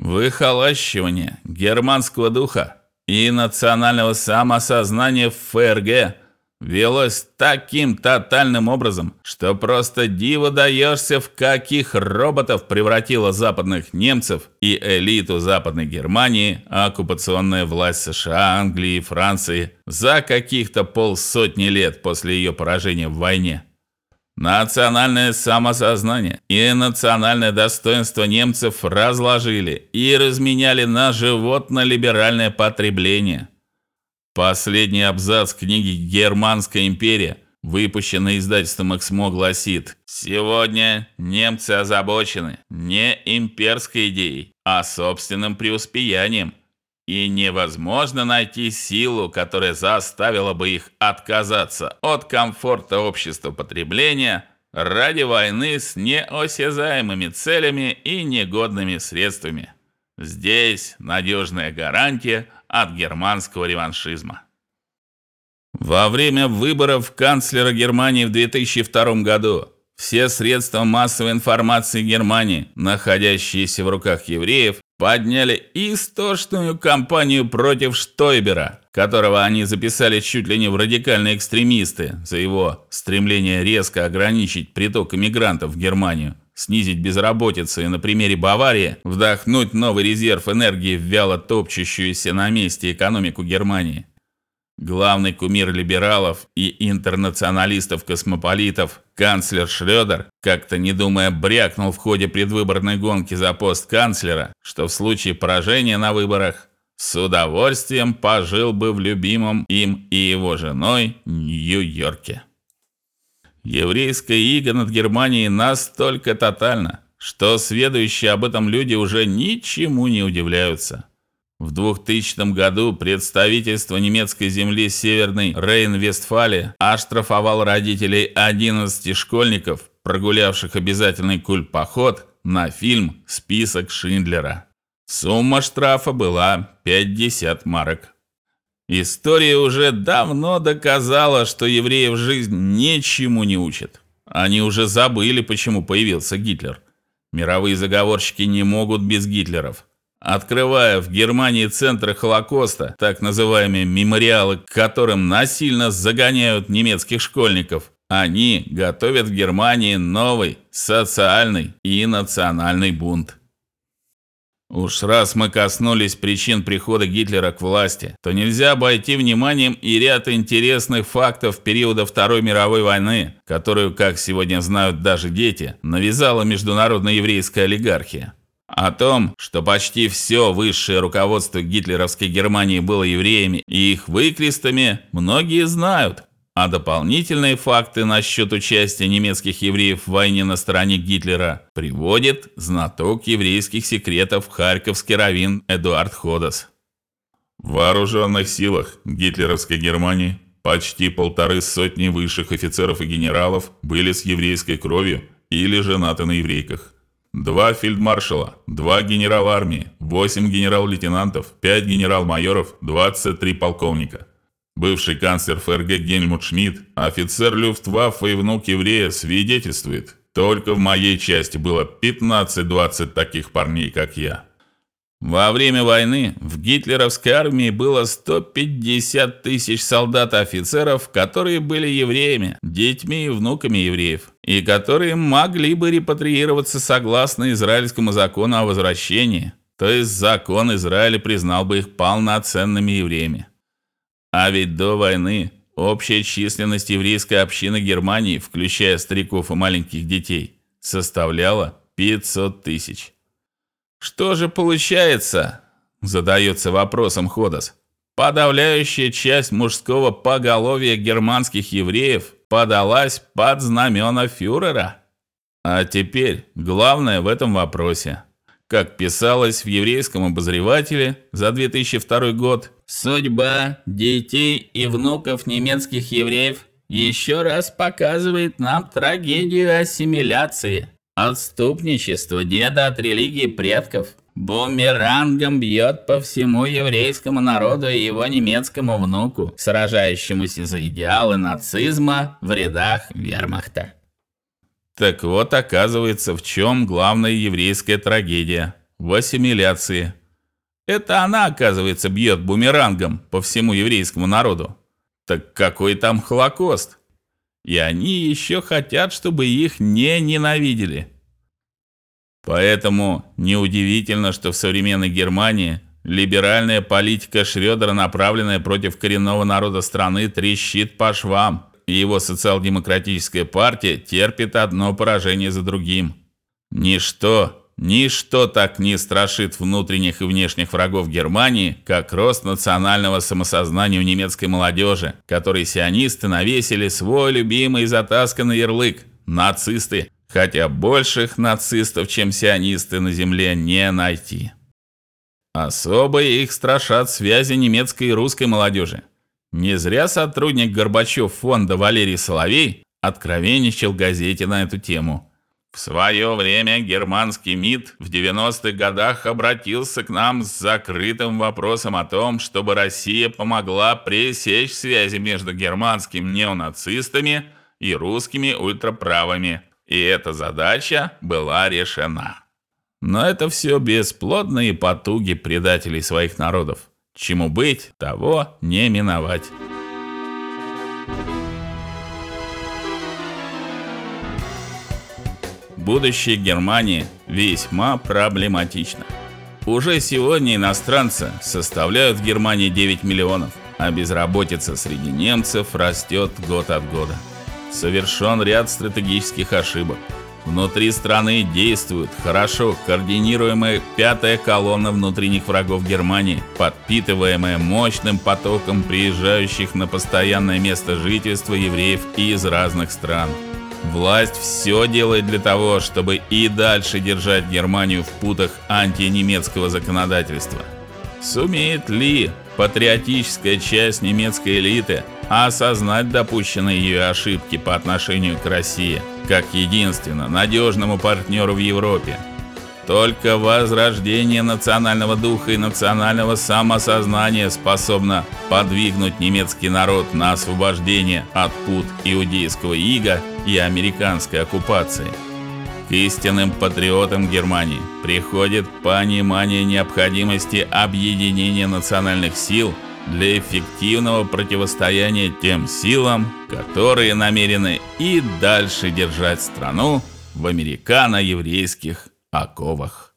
Выхолащивание германского духа и национального самосознания в ФРГ велось таким тотальным образом, что просто диво даешься, в каких роботов превратила западных немцев и элиту Западной Германии оккупационная власть США, Англии и Франции за каких-то полсотни лет после ее поражения в войне. Национальное самосознание и национальное достоинство немцев разложили и разменяли на животно-либеральное потребление. Последний абзац книги Германская империя, выпущенный издательством Эксмо, гласит: "Сегодня немцы озабочены не имперской идеей, а собственным преуспеянием, и невозможно найти силу, которая заставила бы их отказаться от комфорта общества потребления ради войны с неосязаемыми целями и негодными средствами. Здесь надежная гарантия от германского реваншизма. Во время выборов канцлера Германии в 2002 году все средства массовой информации Германии, находящиеся в руках евреев, подняли истошную кампанию против Штойбера, которого они записали чуть ли не в радикальные экстремисты за его стремление резко ограничить приток иммигрантов в Германию, снизить безработицу и на примере Баварии вдохнуть новый резерв энергии в вяло топчущуюся на месте экономику Германии. Главный кумир либералов и интернационалистов-космополитов, канцлер Шрёдер, как-то не думая брякнул в ходе предвыборной гонки за пост канцлера, что в случае поражения на выборах с удовольствием пожил бы в любимом им и его женой Нью-Йорке. Еврейская ига над Германией настолько тотальна, что сведущие об этом люди уже ничему не удивляются. В 2000 году представительство немецкой земли Северной Рейн-Вестфалии оштрафовало родителей 11 школьников, прогулявших обязательный культ-поход, на фильм Список Шиндлера. Сумма штрафа была 50 марок. История уже давно доказала, что евреев жизнь ничему не учит. Они уже забыли, почему появился Гитлер. Мировые заговорщики не могут без Гитлеров. Открывая в Германии центры Холокоста, так называемые мемориалы, к которым насильно загоняют немецких школьников, они готовят в Германии новый социальный и национальный бунт. Уж раз мы коснулись причин прихода Гитлера к власти, то нельзя обойти вниманием и ряд интересных фактов периода Второй мировой войны, которую, как сегодня знают даже дети, навязала международная еврейская олигархия. О том, что почти все высшее руководство гитлеровской Германии было евреями и их выкрестами, многие знают. А дополнительные факты насчет участия немецких евреев в войне на стороне Гитлера приводит знаток еврейских секретов харьковский раввин Эдуард Ходос. В вооруженных силах гитлеровской Германии почти полторы сотни высших офицеров и генералов были с еврейской кровью или женаты на еврейках. Два фельдмаршала, два генерала армии, восемь генерал-лейтенантов, пять генерал-майоров, 23 полковника. Бывший канцлер ФРГ Гельмут Шмидт, офицер Люфтваффе и внук еврея, свидетельствует, только в моей части было 15-20 таких парней, как я. Во время войны в гитлеровской армии было 150 тысяч солдат и офицеров, которые были евреями, детьми и внуками евреев, и которые могли бы репатриироваться согласно израильскому закону о возвращении, то есть закон Израиля признал бы их полноценными евреями. А ведь до войны общая численность еврейской общины Германии, включая стариков и маленьких детей, составляла 500 тысяч. Что же получается? задается вопросом Ходос. Подавляющая часть мужского поголовья германских евреев подалась под знамена фюрера. А теперь главное в этом вопросе. Как писалось в еврейском обозревателе за 2002 год, судьба детей и внуков немецких евреев еще раз показывает нам трагедию ассимиляции. Отступничество деда от религии предков бумерангом бьет по всему еврейскому народу и его немецкому внуку, сражающемуся за идеалы нацизма в рядах вермахта. Так вот, оказывается, в чем главная еврейская трагедия. в ассимиляции. Это она, оказывается, бьет бумерангом по всему еврейскому народу. Так какой там Холокост? И они еще хотят, чтобы их не ненавидели. Поэтому неудивительно, что в современной Германии либеральная политика Шрёдера, направленная против коренного народа страны, трещит по швам, и его социал-демократическая партия терпит одно поражение за другим. Ничто Ничто так не страшит внутренних и внешних врагов Германии, как рост национального самосознания у немецкой молодежи, которой сионисты навесили свой любимый затасканный ярлык нацисты, хотя больших нацистов, чем сионисты на земле не найти. Особо их страшат связи немецкой и русской молодежи. Не зря сотрудник Горбачев фонда Валерий Соловей откровенничал газете на эту тему. В свое время германский МИД в 90-х годах обратился к нам с закрытым вопросом о том, чтобы Россия помогла пресечь связи между германскими неонацистами и русскими ультраправыми. И эта задача была решена. Но это все бесплодные потуги предателей своих народов. Чему быть, того не миновать. будущее Германии весьма проблематично. Уже сегодня иностранцы составляют в Германии 9 миллионов, а безработица среди немцев растет год от года. Совершен ряд стратегических ошибок. Внутри страны действует хорошо координируемая пятая колонна внутренних врагов Германии, подпитываемая мощным потоком приезжающих на постоянное место жительства евреев из разных стран. Власть все делает для того, чтобы и дальше держать Германию в путах антинемецкого законодательства. Сумеет ли патриотическая часть немецкой элиты осознать допущенные ее ошибки по отношению к России, как единственно надежному партнеру в Европе? Только возрождение национального духа и национального самосознания способно подвигнуть немецкий народ на освобождение от пут иудейского ига и американской оккупации. К истинным патриотам Германии приходит понимание необходимости объединения национальных сил для эффективного противостояния тем силам, которые намерены и дальше держать страну в американо-еврейских оковах.